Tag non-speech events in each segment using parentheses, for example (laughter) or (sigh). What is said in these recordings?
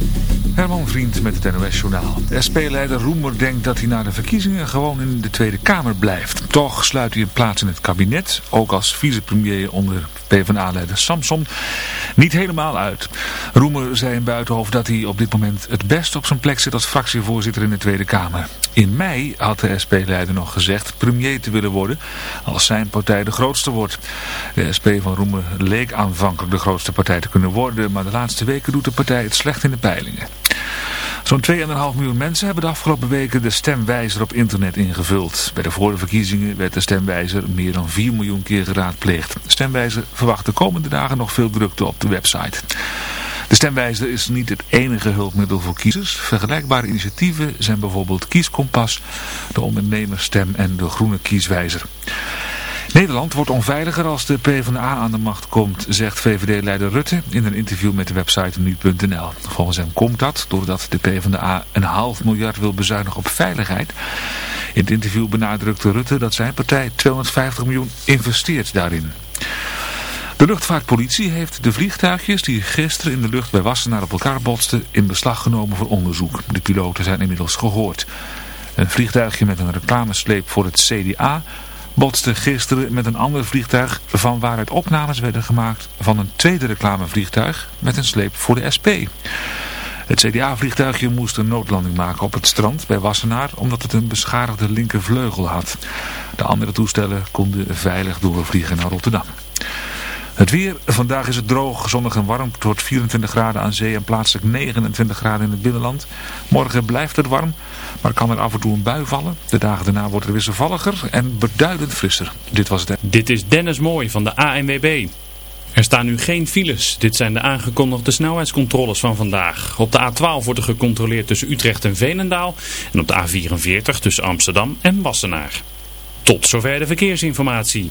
thank you Herman Vriend met het NOS-journaal. De SP-leider Roemer denkt dat hij na de verkiezingen gewoon in de Tweede Kamer blijft. Toch sluit hij een plaats in het kabinet, ook als vicepremier onder PvdA-leider Samson, niet helemaal uit. Roemer zei in Buitenhof dat hij op dit moment het best op zijn plek zit als fractievoorzitter in de Tweede Kamer. In mei had de SP-leider nog gezegd premier te willen worden als zijn partij de grootste wordt. De SP van Roemer leek aanvankelijk de grootste partij te kunnen worden, maar de laatste weken doet de partij het slecht in de peilingen. Zo'n 2,5 miljoen mensen hebben de afgelopen weken de stemwijzer op internet ingevuld. Bij de vorige verkiezingen werd de stemwijzer meer dan 4 miljoen keer geraadpleegd. De stemwijzer verwacht de komende dagen nog veel drukte op de website. De stemwijzer is niet het enige hulpmiddel voor kiezers. Vergelijkbare initiatieven zijn bijvoorbeeld Kieskompas, de ondernemersstem en de groene kieswijzer. Nederland wordt onveiliger als de PvdA aan de macht komt, zegt VVD-leider Rutte in een interview met de website nu.nl. Volgens hem komt dat doordat de PvdA een half miljard wil bezuinigen op veiligheid. In het interview benadrukte Rutte dat zijn partij 250 miljoen investeert daarin. De luchtvaartpolitie heeft de vliegtuigjes die gisteren in de lucht bij Wassenaar op elkaar botsten in beslag genomen voor onderzoek. De piloten zijn inmiddels gehoord. Een vliegtuigje met een reclamesleep voor het CDA botste gisteren met een ander vliegtuig van waaruit opnames werden gemaakt van een tweede reclamevliegtuig met een sleep voor de SP. Het CDA-vliegtuigje moest een noodlanding maken op het strand bij Wassenaar omdat het een beschadigde linkervleugel had. De andere toestellen konden veilig doorvliegen naar Rotterdam. Het weer, vandaag is het droog, zonnig en warm. Het wordt 24 graden aan zee en plaatselijk 29 graden in het binnenland. Morgen blijft het warm, maar kan er af en toe een bui vallen. De dagen daarna wordt het wisselvalliger en beduidend frisser. Dit was het. Dit is Dennis Mooi van de ANWB. Er staan nu geen files. Dit zijn de aangekondigde snelheidscontroles van vandaag. Op de A12 wordt er gecontroleerd tussen Utrecht en Veenendaal. En op de A44 tussen Amsterdam en Wassenaar. Tot zover de verkeersinformatie.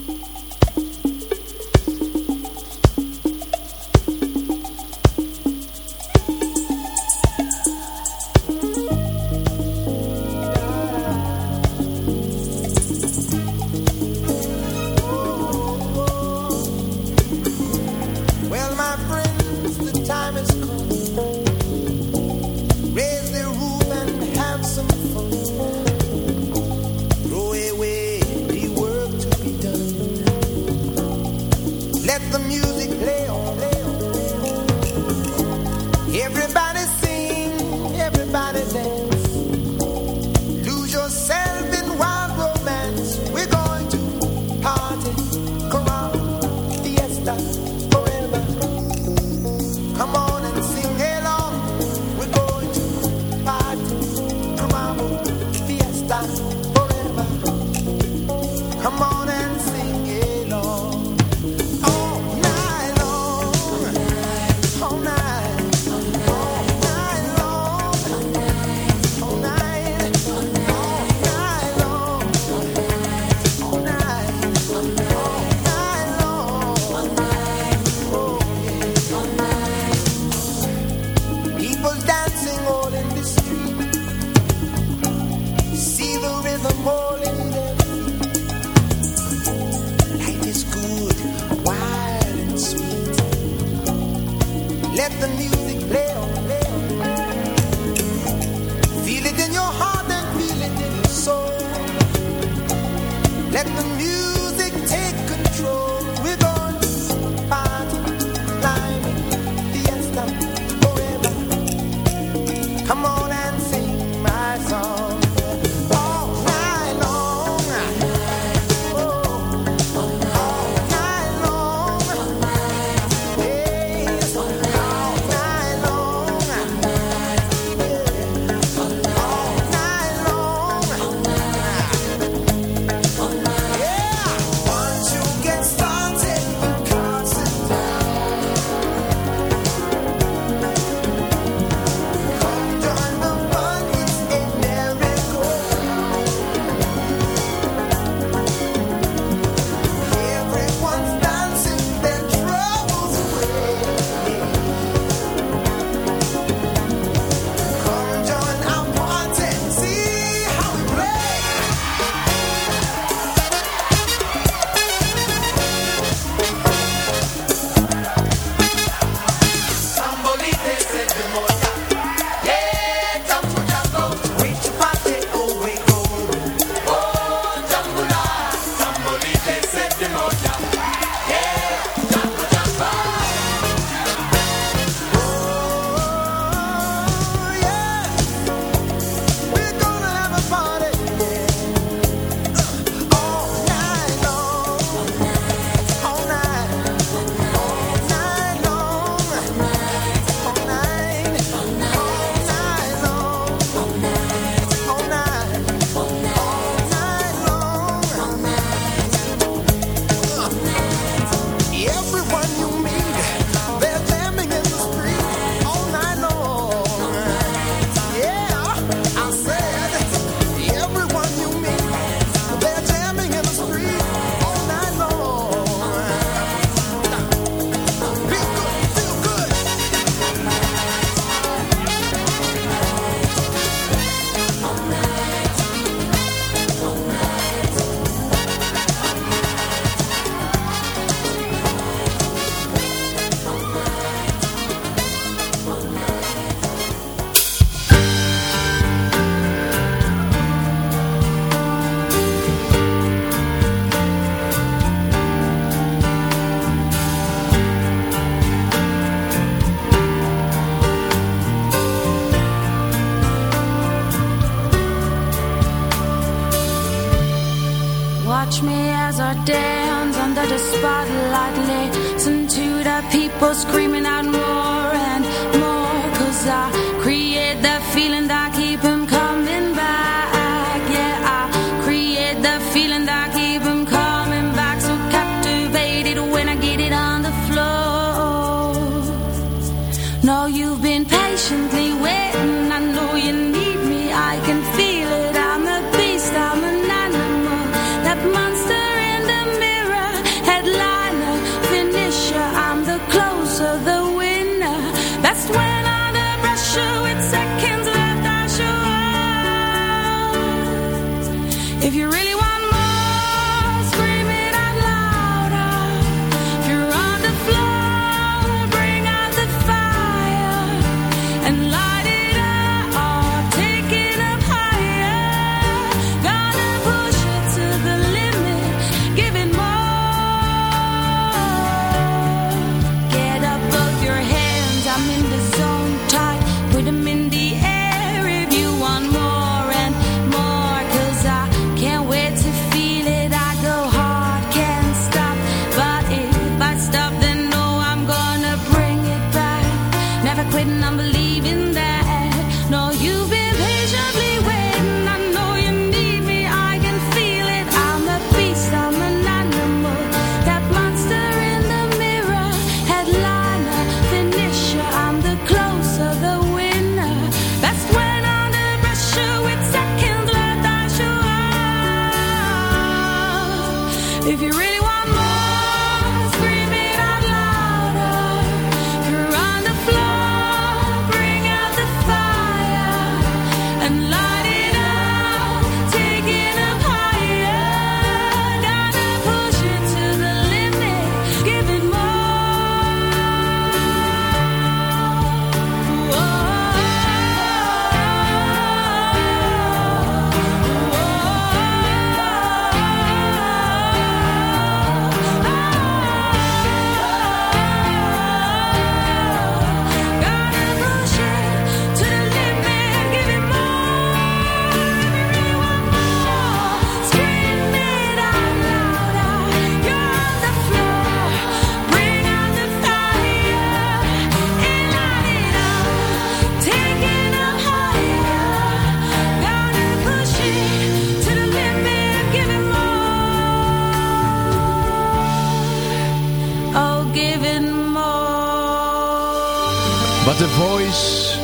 The Voice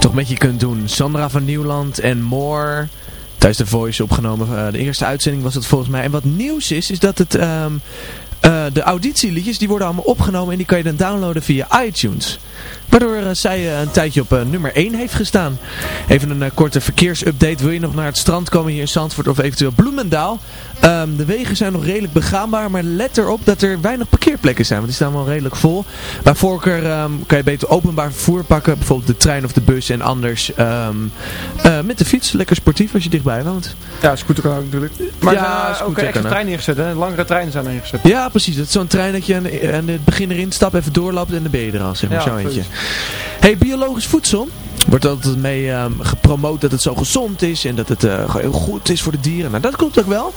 toch met je kunt doen. Sandra van Nieuwland en More. Tijdens The Voice opgenomen. eh, de eerste uitzending was het volgens mij. En wat nieuws is, is dat het... ehm, eh, de auditieliedjes die worden allemaal opgenomen en die kan je dan downloaden via iTunes. Waardoor eh, zij eh, een tijdje op eh, nummer 1 heeft gestaan. Even een korte verkeersupdate. Wil je nog naar het strand komen hier in Zandvoort of eventueel Bloemendaal? Ehm, de wegen zijn nog redelijk begaanbaar, maar let erop dat er weinig parkeerplekken zijn. Want die staan wel redelijk vol. Bij voorkeur ehm, kan je beter openbaar vervoer pakken. Bijvoorbeeld de trein of de bus en anders ehm, eh, met de fiets. Lekker sportief als je dichtbij woont. Ja, scooter kan ook natuurlijk. Maar Ja, ook extra treinen neergezet, hè? Langere treinen zijn er neergezet. Ja, precies. Dat is zo'n trein dat je aan, aan het begin erin stapt, even doorloopt en dan ben je er al, zeg maar, Ja, zo eentje. Hey, biologisch voedsel. Wordt altijd mee ehm, gepromoot dat het zo gezond is en dat het eh, heel goed is voor de dieren. Nou, dat klopt ook wel.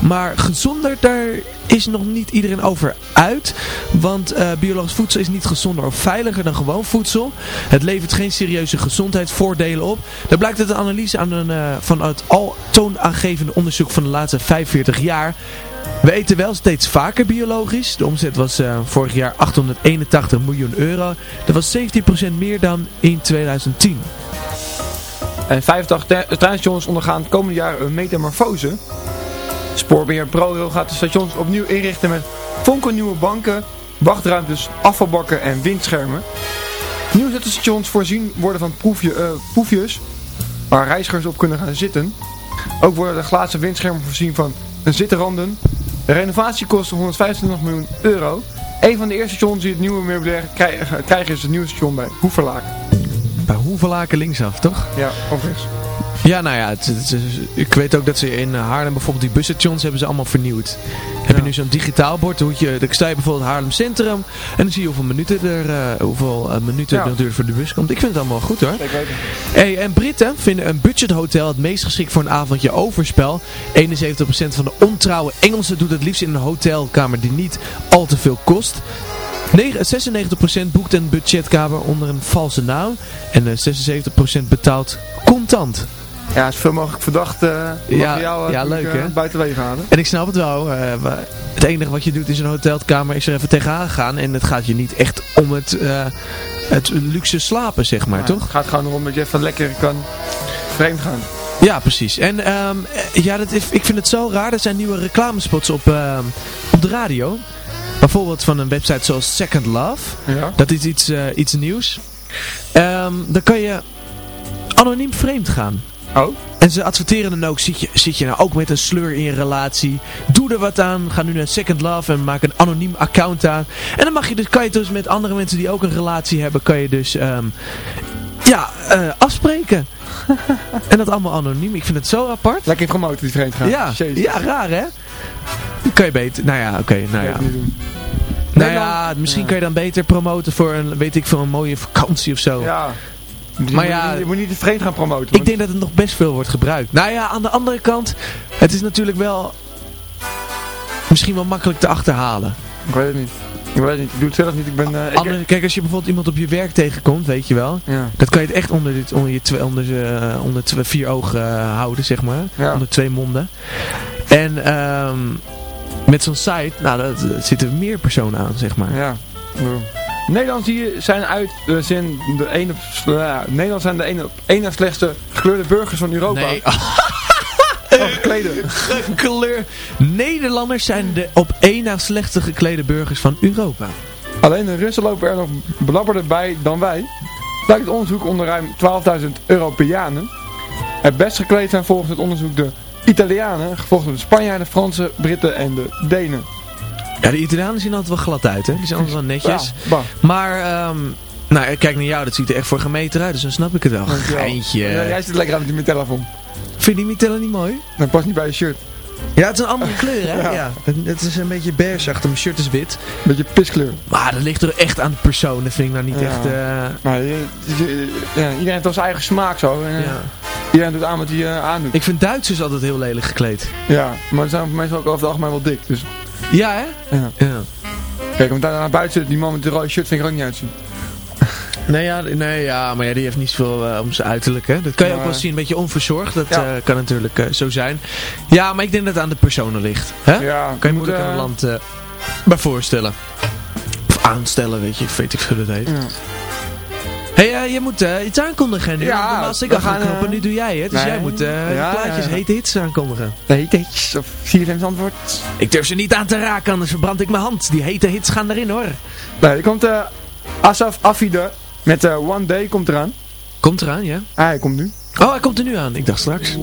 Maar gezonder, daar is nog niet iedereen over uit. Want eh, biologisch voedsel is niet gezonder of veiliger dan gewoon voedsel. Het levert geen serieuze gezondheidsvoordelen op. Daar blijkt uit een analyse aan een, eh, van het al toonaangevende onderzoek van de laatste 45 jaar. We eten wel steeds vaker biologisch. De omzet was eh, vorig jaar 881 miljoen euro. Dat was 17% meer dan in 2010. En 85 tre- treinstations ondergaan het komende jaar een metamorfose. Spoorbeheer ProRail gaat de stations opnieuw inrichten met fonkelnieuwe banken, wachtruimtes, afvalbakken en windschermen. Nieuw stations voorzien worden van proefje, eh, proefjes waar reizigers op kunnen gaan zitten. Ook worden de glazen windschermen voorzien van zittenranden. De renovatie kost 125 miljoen euro. Een van de eerste stations die het nieuwe meubilair krijgen, is het nieuwe station bij Hoeverlaken. Bij Hoevelaken linksaf, toch? Ja, overigens. Ja, nou ja, het, het is- ik weet ook dat ze in Haarlem bijvoorbeeld die busstations hebben ze allemaal vernieuwd. Heb je nu zo'n digitaal bord, dan, je, dan sta je bijvoorbeeld Haarlem Centrum en dan zie je hoeveel minuten er, eh, hoeveel eh, minuten Ja. het duurt voor de bus komt. Ik vind het allemaal goed hoor. Hey, en Britten vinden een budgethotel het meest geschikt voor een avondje overspel. 71% van de ontrouwe Engelsen doet het liefst in een hotelkamer die niet al te veel kost. Negen- 96% boekt een budgetkamer onder een valse naam. En eh, 76% betaalt contant. Ja, zoveel mogelijk verdacht uh, Ja, jou eh, ja, leuk, eh, hè? halen. En ik snap het wel. eh, het enige wat je doet is een hotelkamer is er even tegenaan gaan. En het gaat je niet echt om het, eh, het luxe slapen, zeg maar, toch? Het gaat gewoon erom dat je even lekker kan vreemd gaan. Ja, precies. En ehm, eh, ja, dat is, ik vind het zo raar. Er zijn nieuwe reclamespots op, ehm, op de radio. Bijvoorbeeld van een website zoals Second Love. Ja. Dat is iets, eh, iets nieuws. Ehm, dan kan je anoniem vreemd gaan. Oh? En ze adverteren dan ook, zit je, zit je nou ook met een sleur in je relatie? Doe er wat aan. Ga nu naar Second Love en maak een anoniem account aan. En dan mag je dus, kan je dus met andere mensen die ook een relatie hebben, kan je dus ehm, ja, eh, afspreken. (laughs) en dat allemaal anoniem. Ik vind het zo apart. Lekker promoten die vreemd gaan. Ja, Jezus. ja, raar hè? Kan je beter, nou ja, oké, nou ja. Nou ja, misschien ja. kan je dan beter promoten voor een, weet ik veel, een mooie vakantie of zo. Ja. Maar Maar ja- ja, je moet niet de vreemd gaan promoten. Ik denk dat het nog best veel wordt gebruikt. Nou ja, aan de andere kant, het is natuurlijk wel misschien wel makkelijk te achterhalen. Ik weet het niet. Ik weet het niet. Ik doe het zelf niet. Ik ben... eh, ik- kijk, als je bijvoorbeeld iemand op je werk tegenkomt, weet je wel. Ja. Dat kan je het echt onder, dit, onder, je twee, onder, ze- onder twee, vier ogen eh, houden, zeg maar. Ja. Onder twee monden. En ehm, met zo'n site, nou, daar daar zitten meer personen aan, zeg maar. Ja. Nederland hier zijn uit zijn de ene, ja, Nederland zijn de ene, na slechtste gekleurde burgers van Europa. Nee, (laughs) Oh, geklede. Nederlanders zijn de op één na slechtste geklede burgers van Europa. Alleen de Russen lopen er nog belabberder bij dan wij. Blijkt het onderzoek onder ruim 12.000 Europeanen. Het best gekleed zijn volgens het onderzoek de Italianen, gevolgd door de Spanjaarden, Fransen, Britten en de Denen. Ja, de Italianen zien altijd wel glad uit, hè? Die zijn altijd wel netjes. Ja. Maar, ehm, nou, ik kijk naar jou, dat ziet er echt voor gemeten uit, dus dan snap ik het wel. Dankjewel. Geintje. Ja, jij zit lekker aan met die telefoon. Vind je die Mitella niet mooi? Dat past niet bij je shirt. Ja, het is een andere kleur, hè? (laughs) Ja. Ja. Het, is een beetje beige mijn shirt is wit. Beetje piskleur. Maar dat ligt er echt aan de persoon, dat vind ik nou niet Ja. echt... eh, Maar je- je- ja, iedereen heeft wel zijn eigen smaak zo. En, eh, ja. Iedereen doet aan wat hij eh, aandoet. Ik vind Duitsers altijd heel lelijk gekleed. Ja, maar ze zijn meestal ook over het algemeen wel dik. Dus, Ja, hè? ja. Ja. Kijk, want daar naar buiten, die man met de rode shirt vind ik er ook niet uitzien. (laughs) Nee, ja, nee, ja, maar ja, die heeft niet zoveel eh, om zijn uiterlijk, hè. Dat kan je ook wel zien, een beetje onverzorgd. Dat Ja. eh, kan natuurlijk eh, zo zijn. Ja, maar ik denk dat het aan de personen ligt. Hè? Ja, Kan je moet, moeilijk aan een land bij voorstellen. Of aanstellen, weet je. Ik weet ik veel dat heet. Ja. Hé, hey, je moet eh, iets aankondigen. nu. Ja, Normaal als ik ga gaan, knoppen, eh, nu doe jij het. Dus nee. jij moet eh Ja, plaatjes ja, ja. hete hits aankondigen. Nee, heetjes of CFM's antwoord. Ik durf ze niet aan te raken, anders verbrand ik mijn hand. Die hete hits gaan erin, hoor. Nee, er komt eh Asaf Afide met eh, One Day komt eraan. Komt eraan, ja? Ah, hij komt nu. Oh, hij komt er nu aan. Ik dacht straks.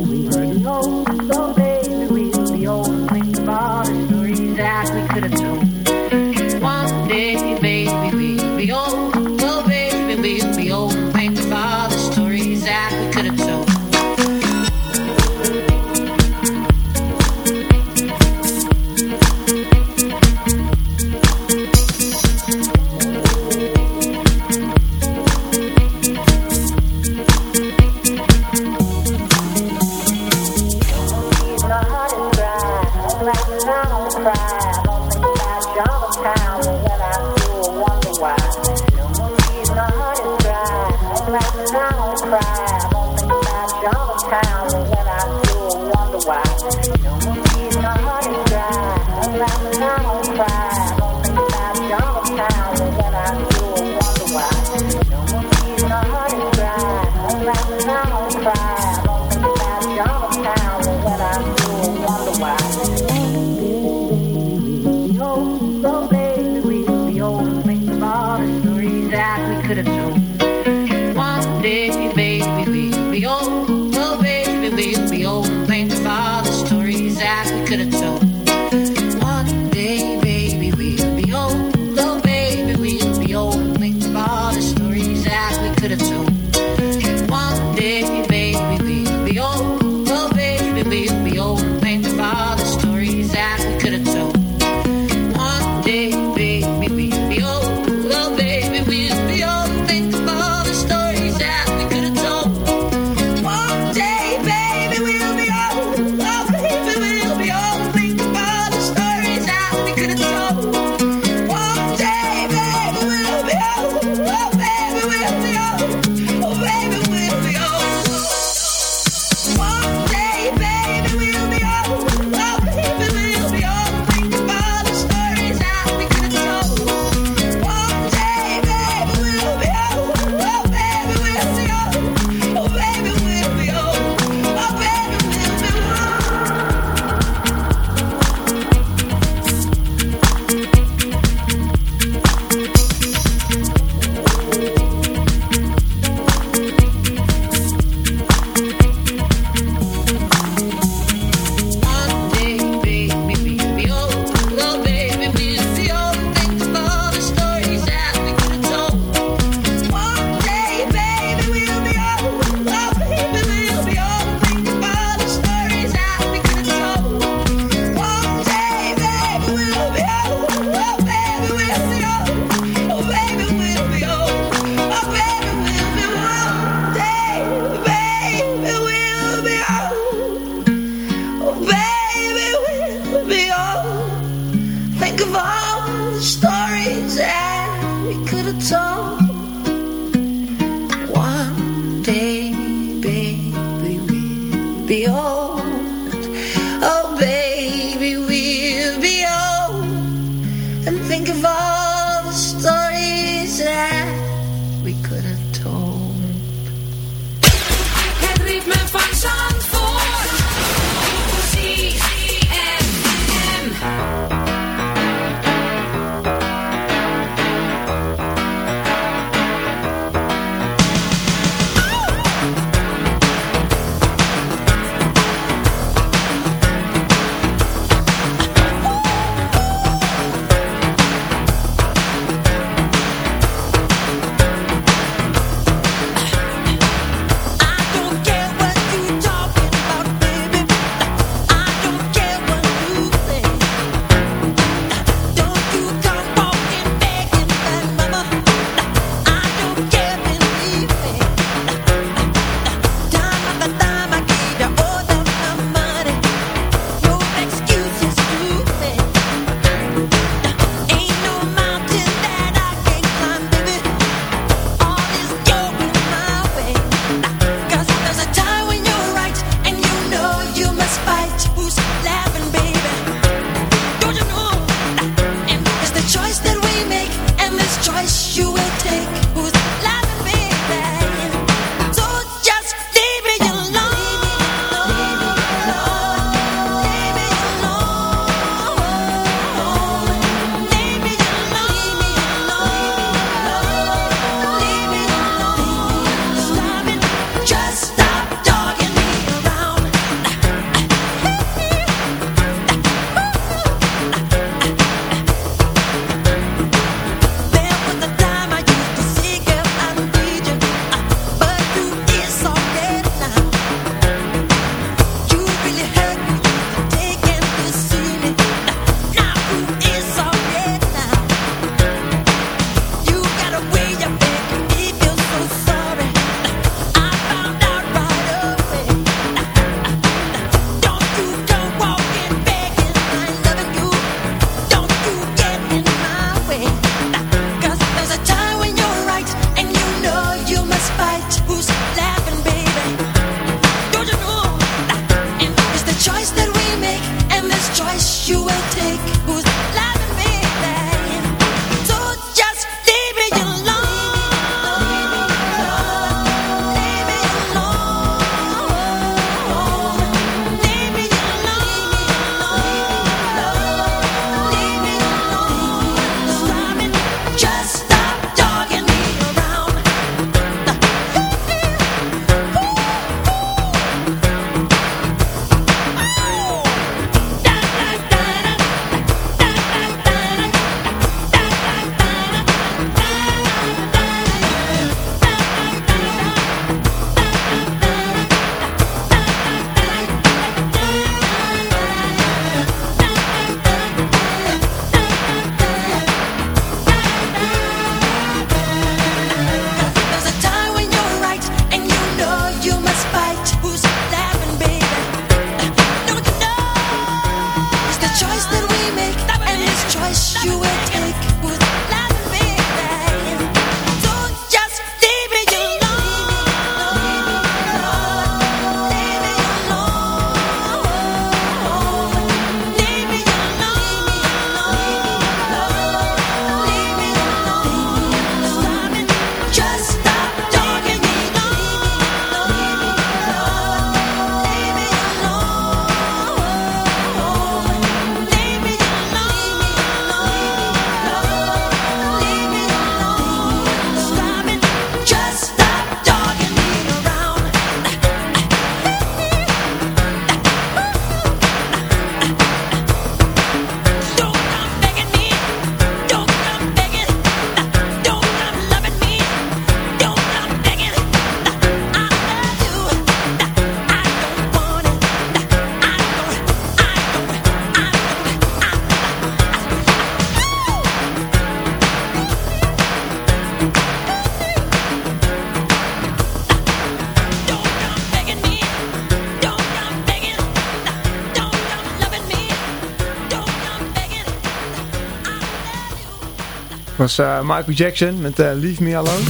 was eh, Michael Jackson met eh, Leave Me Alone.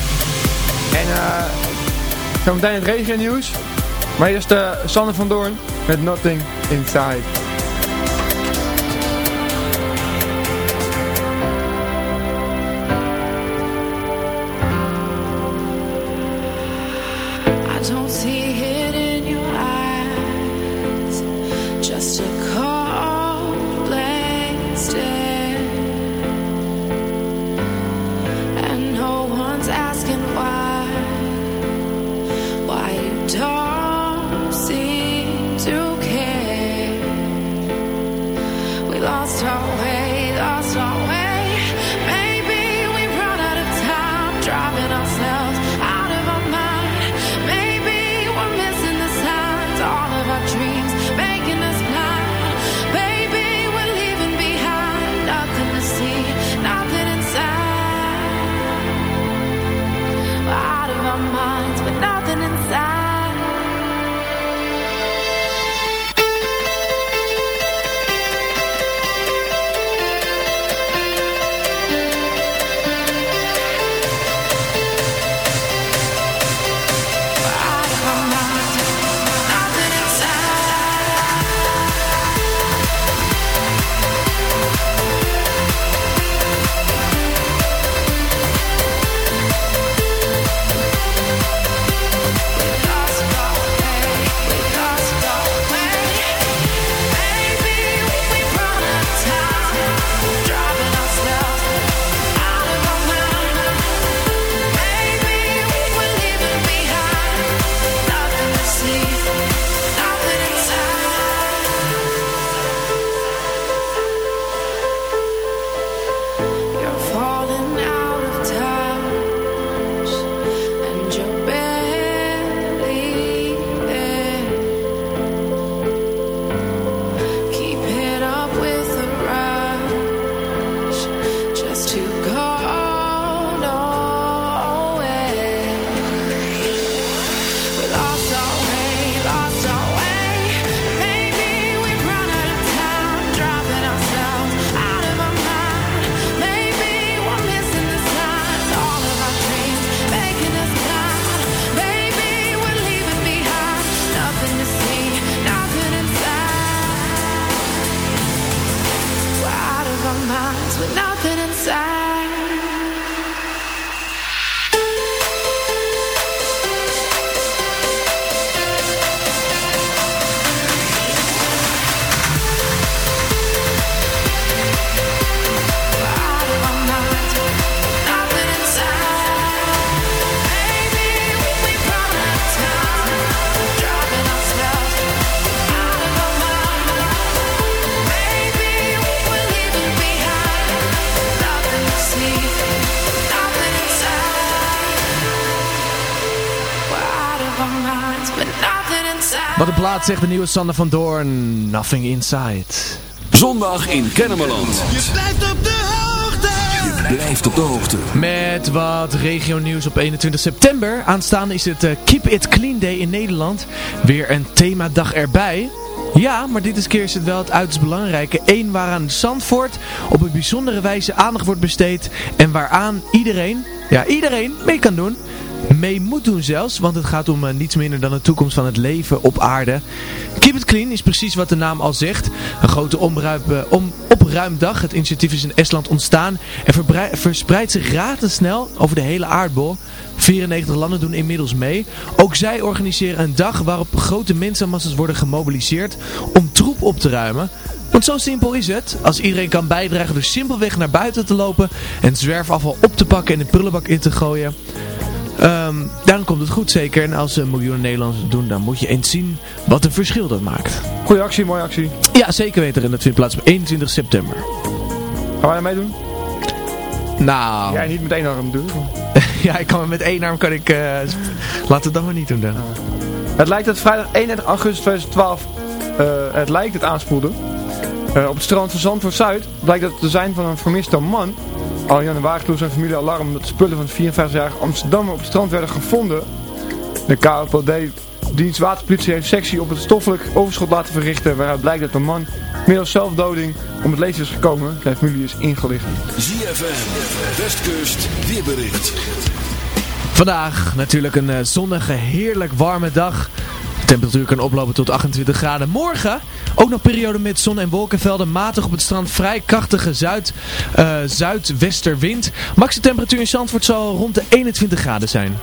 En eh, zo meteen het regio nieuws. Maar eerst Sanne van Doorn met Nothing Inside. Wat de plaat zegt de nieuwe Sander van Doorn. Nothing Inside. Zondag in Kennemerland. Je blijft op de hoogte. Je blijft op de hoogte. Met wat regio nieuws op 21 september. Aanstaande is het eh, Keep It Clean Day in Nederland. Weer een themadag erbij. Ja, maar dit is keer is het wel het uiterst belangrijke. Eén waaraan Zandvoort op een bijzondere wijze aandacht wordt besteed. En waaraan iedereen, ja iedereen, mee kan doen. Mee moet doen zelfs, want het gaat om eh, niets minder dan de toekomst van het leven op aarde. Keep It Clean is precies wat de naam al zegt. Een grote omruip, eh, om, opruimdag. Het initiatief is in Estland ontstaan en verspreidt zich razendsnel over de hele aardbol. 94 landen doen inmiddels mee. Ook zij organiseren een dag waarop grote mensenmassa's worden gemobiliseerd om troep op te ruimen. Want zo simpel is het. Als iedereen kan bijdragen door simpelweg naar buiten te lopen en zwerfafval op te pakken en de prullenbak in te gooien. Ehm, dan komt het goed zeker. En als uh, miljoenen Nederlanders het doen, dan moet je eens zien wat een verschil dat maakt. Goeie actie, mooie actie. Ja, zeker weten. En dat vindt plaats op 21 september. Gaan wij ermee doen? Nou... Jij niet met één arm doen. (laughs) ja, ik kan met één arm kan ik... Uh, laat het dan maar niet doen dan. Het lijkt dat vrijdag 31 augustus 2012 uh, het lijkt het aanspoelde. Uh, op het strand van Zandvoort Zuid blijkt dat te zijn van een vermiste man. Januari sloeg zijn familie alarm dat de spullen van de 54-jarige Amsterdammer op het strand werden gevonden. De KOPD dienst waterpolitie heeft sectie op het stoffelijk overschot laten verrichten waaruit blijkt dat de man middels zelfdoding om het leven is gekomen. Zijn familie is ingelicht. ZFM, Westkust, weerbericht. Vandaag natuurlijk een uh, zonnige, heerlijk warme dag temperatuur kan oplopen tot 28 graden. Morgen ook nog periode met zon en wolkenvelden. Matig op het strand vrij krachtige zuid-zuidwesterwind. Eh, Max de temperatuur in Zandvoort zal rond de 21 graden zijn.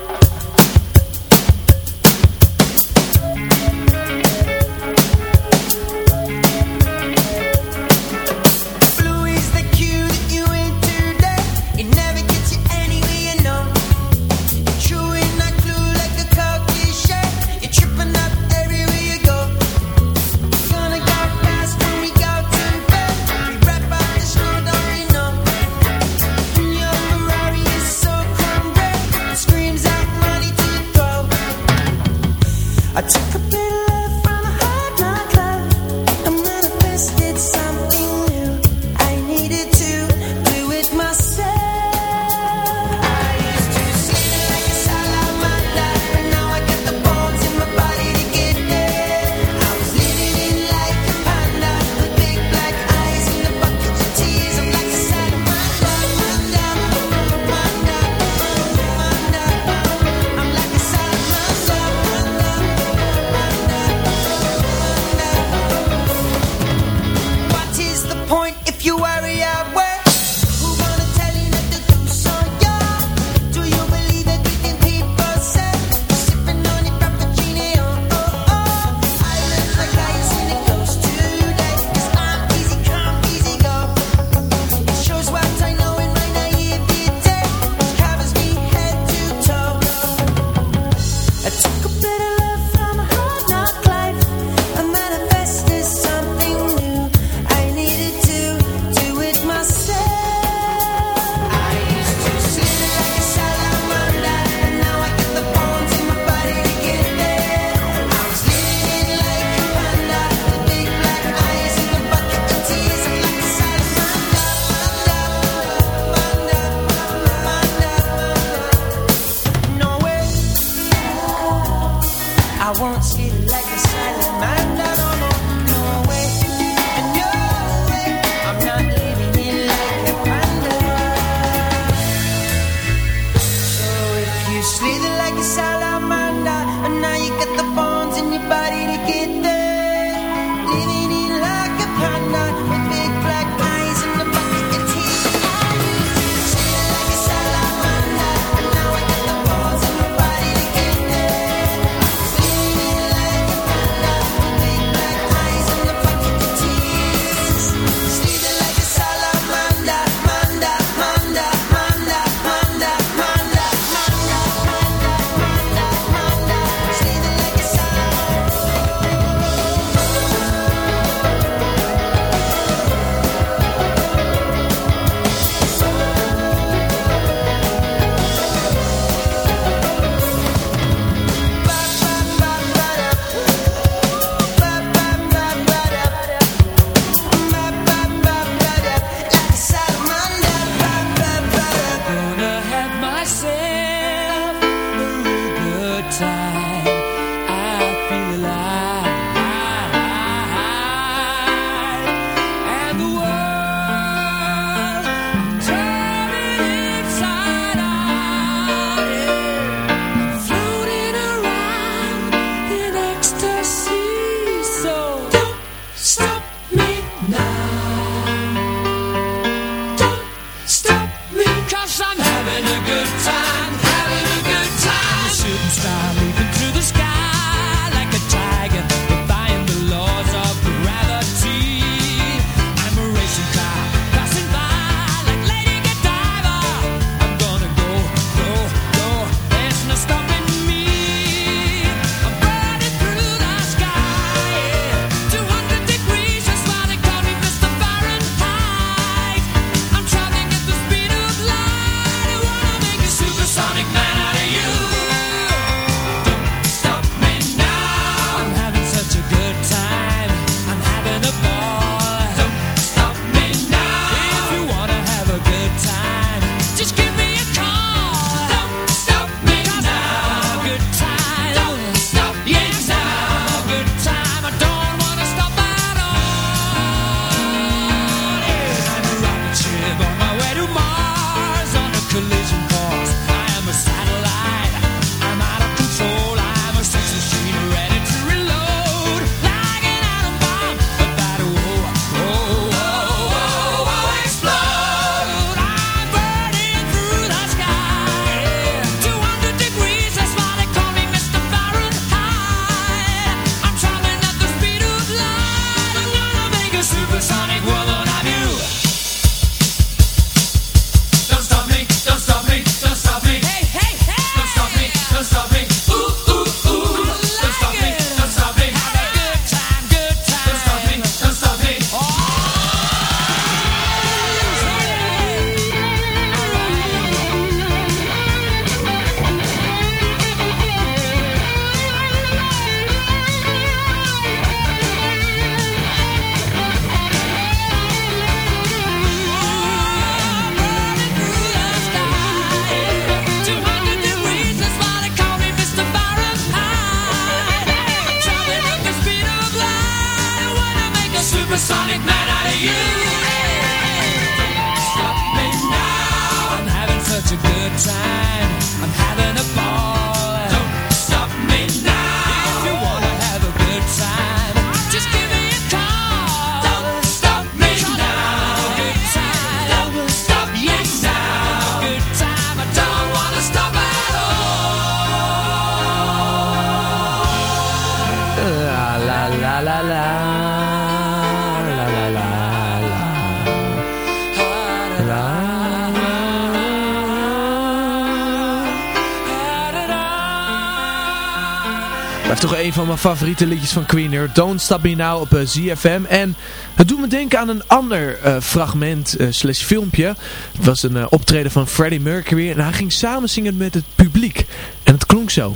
Favoriete liedjes van Queen hier. Don't Stop Me Now op eh, ZFM. En het doet me denken aan een ander eh, fragment eh, slash filmpje. Het was een eh, optreden van Freddie Mercury. En hij ging samen zingen met het publiek. En het klonk zo.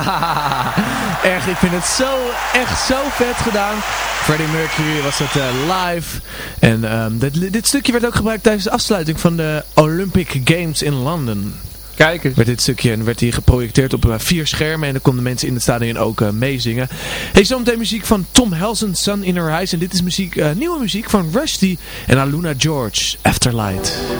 (laughs) Echt, ik vind het zo, echt zo vet gedaan. Freddie Mercury was het eh, live. En ehm, dit, dit stukje werd ook gebruikt tijdens de afsluiting van de Olympic Games in London. Kijk eens. Werd dit stukje en werd hier geprojecteerd op eh, vier schermen. En dan konden mensen in het stadion ook eh, meezingen. Hey, zometeen muziek van Tom Helsen, Sun in Her Eyes. En dit is muziek, nieuwe muziek van Rusty en Aluna George, Afterlight.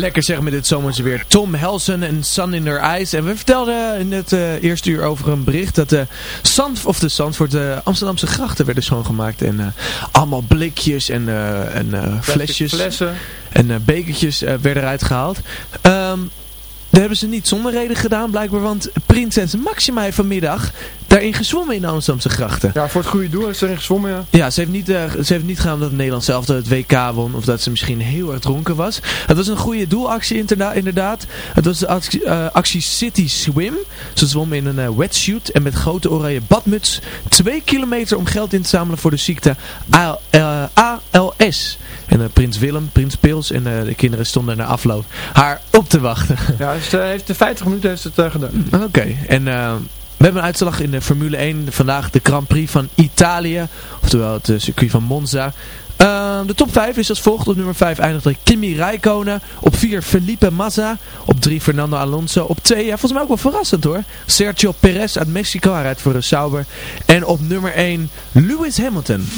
Lekker zeg met dit zomerse weer. Tom Helsen en Sun in Their Eyes. En we vertelden in het eh, eerste uur over een bericht dat de Zand, of de Zandvoort, de Amsterdamse grachten werden schoongemaakt. En eh, allemaal blikjes en, eh, en eh, flesjes flessen. en eh, bekertjes eh, werden eruit gehaald. Ehm dat hebben ze niet zonder reden gedaan blijkbaar, want prinses Maxima heeft vanmiddag daarin gezwommen in de Amsterdamse grachten. Ja, voor het goede doel is ze erin gezwommen, ja. Ja, ze heeft niet, eh, ze heeft niet gedaan omdat Nederland zelf het WK won of dat ze misschien heel erg dronken was. Het was een goede doelactie inderdaad. Het was de actie, eh, actie City Swim. Ze zwom in een eh, wetsuit en met grote oranje badmuts twee kilometer om geld in te zamelen voor de ziekte AL, ALS. En eh, prins Willem, prins Pils en eh, de kinderen stonden na afloop haar op te wachten. (laughs) Ja, dus, heeft de 50 minuten heeft het gedaan. Oké, en we hebben een uitslag in de Formule 1. Vandaag de Grand Prix van Italië. Oftewel het circuit van Monza. De top 5 is als volgt. Op nummer 5 eindigde Kimi Räikkönen. Op 4 Felipe Massa. Op 3 Fernando Alonso. Op 2, ja, volgens mij ook wel verrassend hoor. Sergio Perez uit Mexico. Hij rijdt voor de Sauber. En op nummer 1 Lewis Hamilton.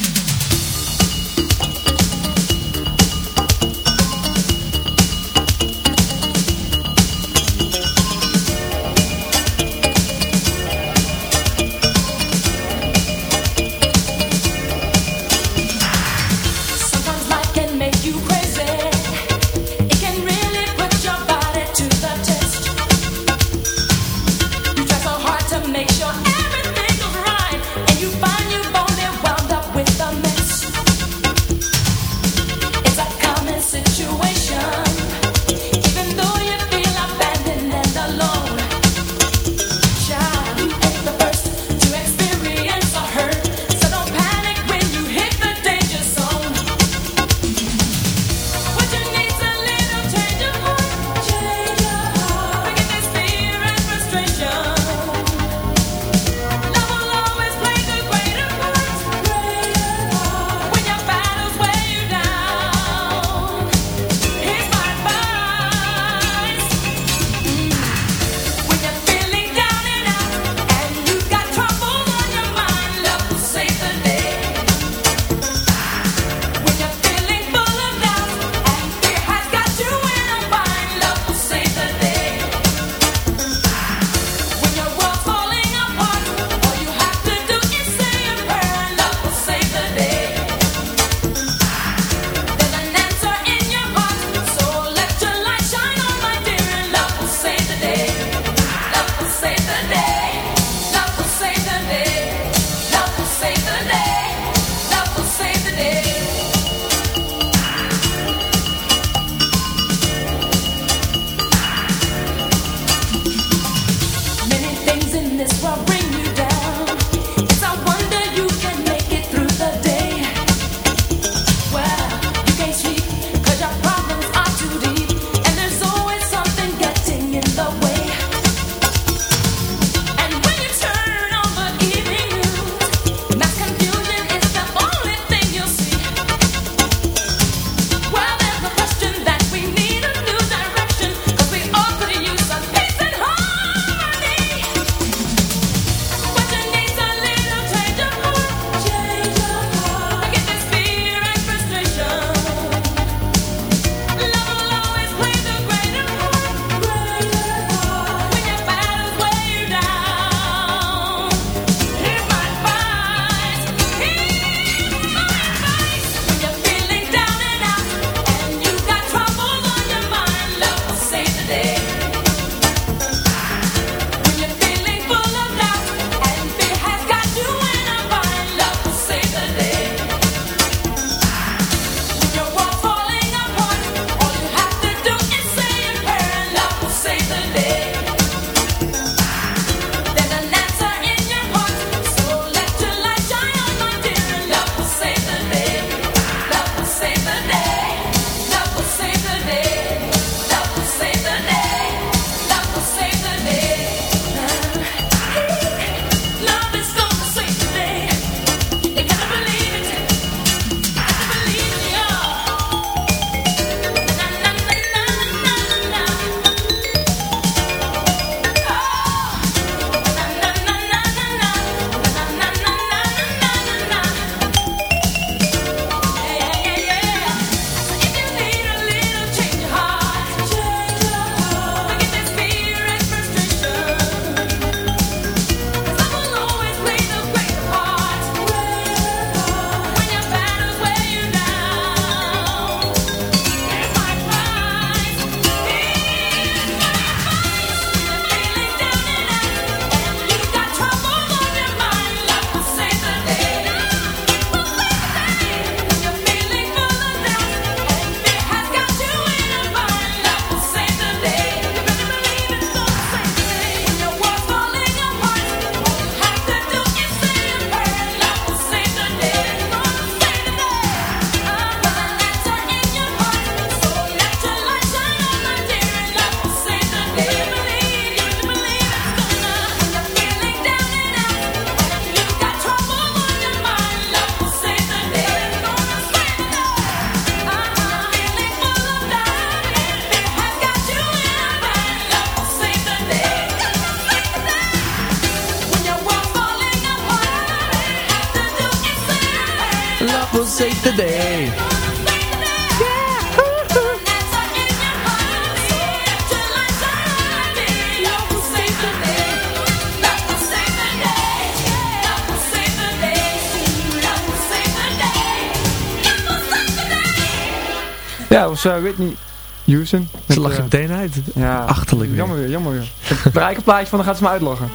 Was Whitney Houston. Ze Met, lachen eh, meteen uit. Ja, Achterlijk weer. Jammer weer, jammer weer. Het plaatje van, dan gaat ze me uitlachen.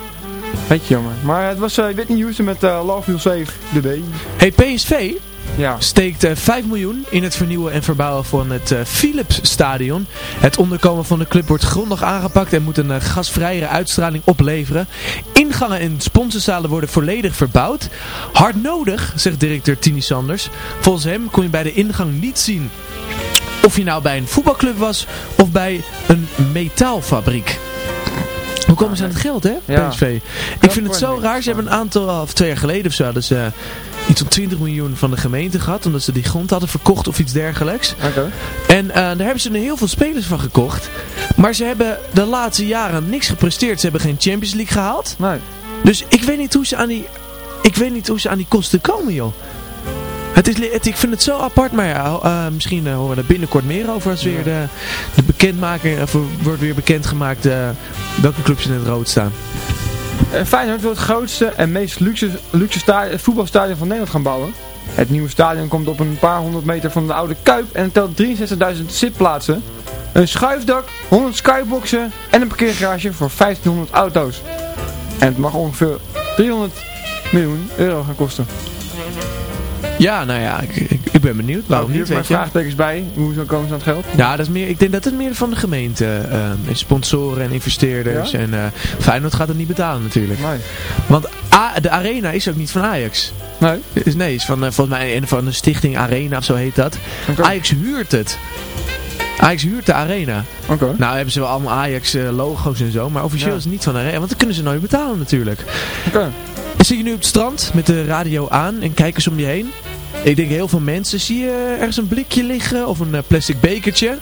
Beetje jammer. Maar het was eh, Whitney Houston met eh, Love Will Save the Day. Hey, PSV Ja. steekt eh, 5 miljoen in het vernieuwen en verbouwen van het eh, Philips Stadion. Het onderkomen van de club wordt grondig aangepakt en moet een gasvrijere uitstraling opleveren. Ingangen en sponsorzalen worden volledig verbouwd. Hard nodig, zegt directeur Tini Sanders. Volgens hem kon je bij de ingang niet zien of je nou bij een voetbalclub was of bij een metaalfabriek. Hoe komen ze aan het geld, hè, Ja. PSV? Ik vind het zo raar. Ze hebben een aantal, of twee jaar geleden of zo, hadden ze iets van 20 miljoen van de gemeente gehad. Omdat ze die grond hadden verkocht of iets dergelijks. Oké. En eh, daar hebben ze er heel veel spelers van gekocht. Maar ze hebben de laatste jaren niks gepresteerd. Ze hebben geen Champions League gehaald. Nee. Dus ik weet niet hoe ze aan die, ik weet niet hoe ze aan die kosten komen, joh. Het is, het, ik vind het zo apart, maar ja, eh, misschien eh, horen we er binnenkort meer over als weer de, de bekendmaking, of wordt weer bekendgemaakt eh, welke clubs in het rood staan. Feyenoord wil het grootste en meest luxe, luxe sta- eh, voetbalstadion van Nederland gaan bouwen. Het nieuwe stadion komt op een paar honderd meter van de oude Kuip en telt 63.000 zitplaatsen. Een schuifdak, 100 skyboxen en een parkeergarage voor 1500 auto's. En het mag ongeveer 300 miljoen euro gaan kosten. Ja, nou ja, ik, ik, Ik ben benieuwd, waarom Nou, niet, hier weet je. vraagtekens bij. Hoe zo komen ze aan het geld? Ja, dat is meer, ik denk dat het meer van de gemeente is. Sponsoren en investeerders. Ja? En eh Feyenoord gaat het niet betalen natuurlijk. Nee. Want A- de arena is ook niet van Ajax. Nee? Is, nee, is van eh, volgens mij van de stichting Arena of zo heet dat. Ajax huurt het. Ajax huurt de arena. Oké. Nou hebben ze wel allemaal Ajax logo's en zo, maar officieel Ja. is het niet van de arena. Want dan kunnen ze nooit betalen natuurlijk. Oké. Dan zit je nu op het strand met de radio aan en kijk eens om je heen. Ik denk heel veel mensen, zie je ergens een blikje liggen of een eh, plastic bekertje?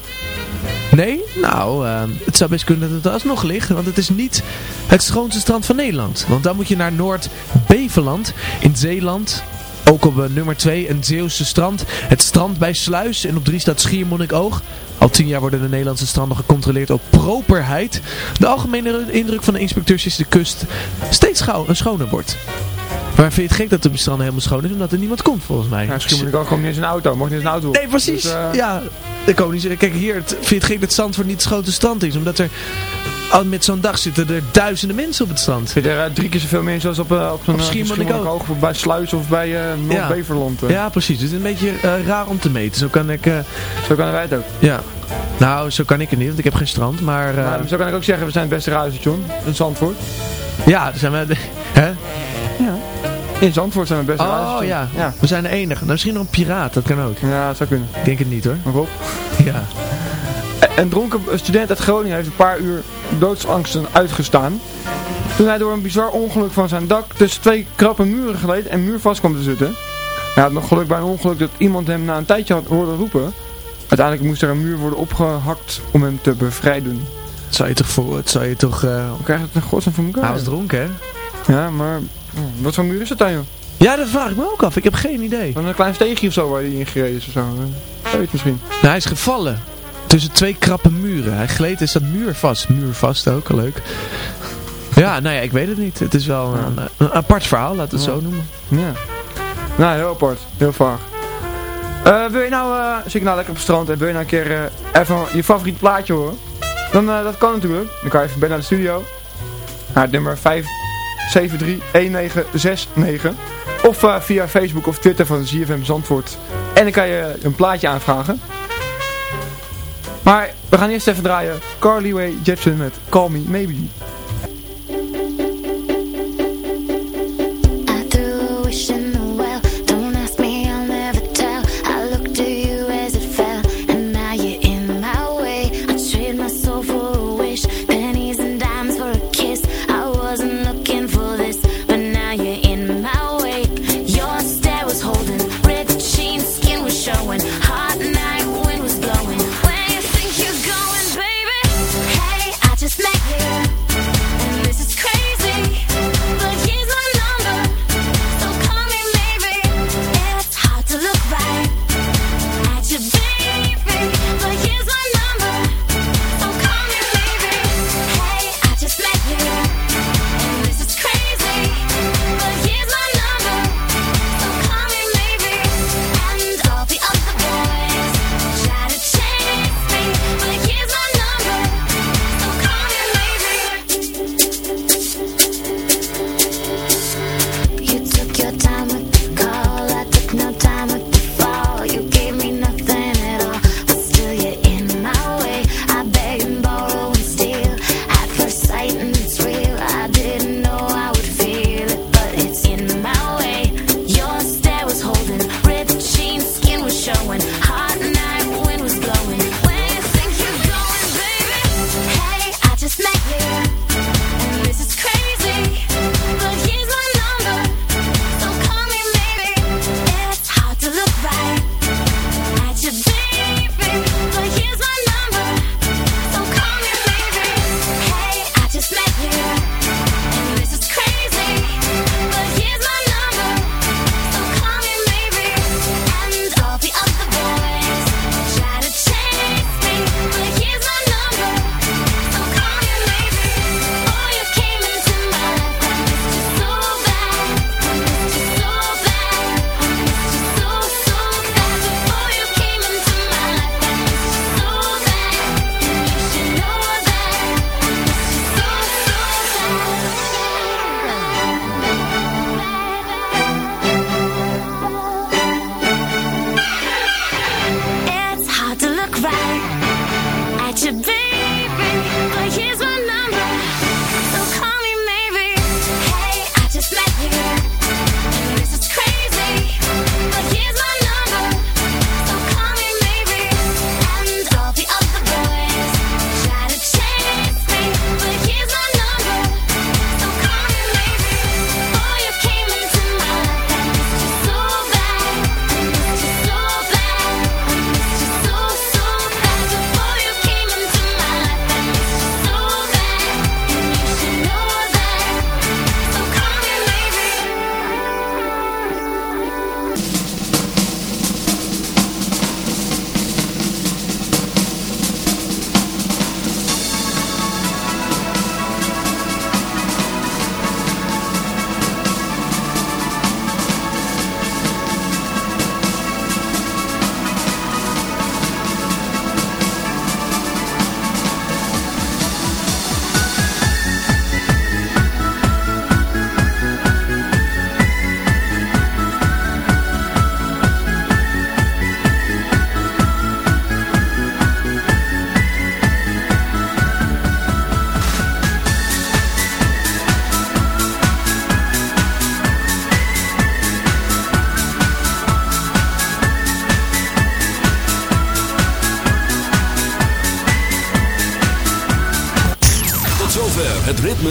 Nee? Nou, eh, het zou best kunnen dat het alsnog ligt, want het is niet het schoonste strand van Nederland. Want dan moet je naar Noord-Beveland in Zeeland. Ook op eh, nummer 2, een Zeeuwse strand. Het strand bij Sluis en op 3 staat Schiermonnikoog. Al tien jaar worden de Nederlandse stranden gecontroleerd op properheid. De algemene indruk van de inspecteurs is de kust steeds schoner wordt. Maar vind je het gek dat de stranden helemaal schoon is? Omdat er niemand komt volgens mij. Ja, misschien moet ik ook gewoon niet eens een auto. Mocht niet eens een auto op. Nee, precies. Dus, eh, Ja, de koning zegt, kijk hier, het, vind je het gek dat Zandvoort niet het grote strand is? Omdat er, al met zo'n dag zitten er duizenden mensen op het strand. Zit er eh, drie keer zoveel mensen als op, eh, op zo'n uh, Schiermonnikoog. of bij Sluis of bij eh Noord-Beverland. eh. Ja, precies. Het is een beetje eh, raar om te meten. Zo kan ik, eh, Zo kunnen wij het ook. ja. Nou, zo kan ik het niet, want ik heb geen strand, maar... eh, Nou, zo kan ik ook zeggen, we zijn het beste radiostation in Zandvoort. ja, daar zijn we... (laughs) Hè? Ja. In Zandvoort zijn we het beste Oh ja. ja. we zijn de enige. Nou, misschien nog een piraat, dat kan ook. Ja, dat zou kunnen. Ik denk het niet hoor. Rob. (laughs) Ja. Een dronken student uit Groningen heeft een paar uur doodsangsten uitgestaan. Toen hij door een bizar ongeluk van zijn dak tussen twee krappe muren gleed en muurvast kwam te zitten. Hij had nog geluk bij een ongeluk dat iemand hem na een tijdje had horen roepen. Uiteindelijk moest er een muur worden opgehakt om hem te bevrijden. Het zou je toch voor... Het zou je toch... eh, Hoe krijg je het in godsnaam voor elkaar? Hij was dronken, hè? Ja, maar oh, wat voor muur is het dan joh? Ja, dat vraag ik me ook af. Ik heb geen idee. Van een klein steegje of zo waar hij in gereden is of zo. eh, Weet je misschien. Nou, hij is gevallen. Tussen twee krappe muren. Hij gleed is dat muur vast. Muur vast ook, leuk. Ja, nou ja, ik weet het niet. Het is wel een, een apart verhaal, laten we het Ja. zo noemen. Ja. Nou, heel apart. Heel vaag. Eh, wil je nou, eh zit je nou lekker op het strand en wil je nou een keer eh, even je favoriet plaatje horen? Dan, eh, dat kan natuurlijk. Dan kan je even bij naar de studio. Naar het nummer 5731969. Of eh, via Facebook of Twitter van ZFM Zandvoort. En dan kan je een plaatje aanvragen. Maar we gaan eerst even draaien. Carly Rae Jepsen met Call Me Maybe.